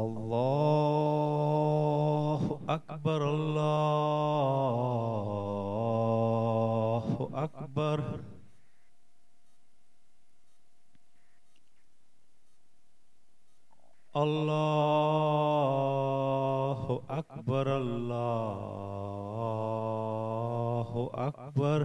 اللہ اکبر اللہ اکبر اللہ اکبر اللہ اکبر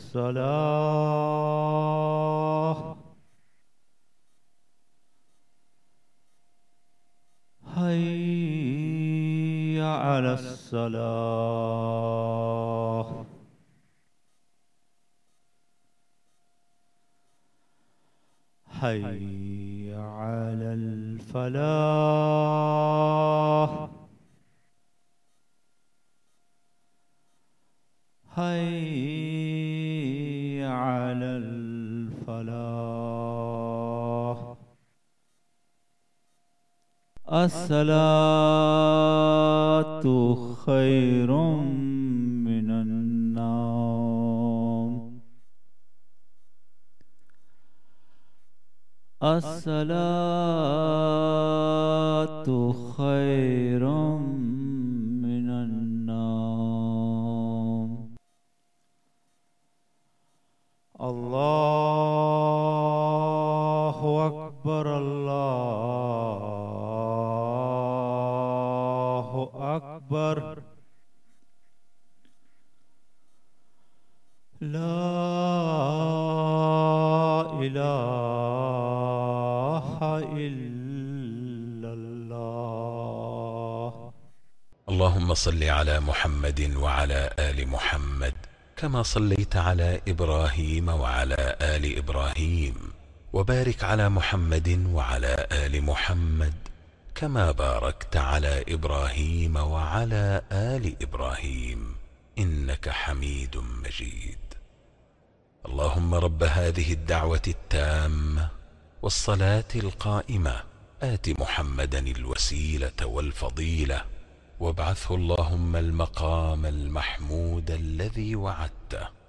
الصلاة. حي على الصلاة. حي على الفلاح. على الفلاح. الصلاة خير من النوم. الصلاة خير أكبر. لا إله إلا الله. اللهم صل على محمد وعلى آل محمد كما صليت على إبراهيم وعلى آل إبراهيم وبارك على محمد وعلى آل محمد. كما باركت على إبراهيم وعلى آل إبراهيم إنك حميد مجيد. اللهم رب هذه الدعوة التامة والصلاة القائمة آت محمدا الوسيلة والفضيلة وابعثه اللهم المقام المحمود الذي وعدته.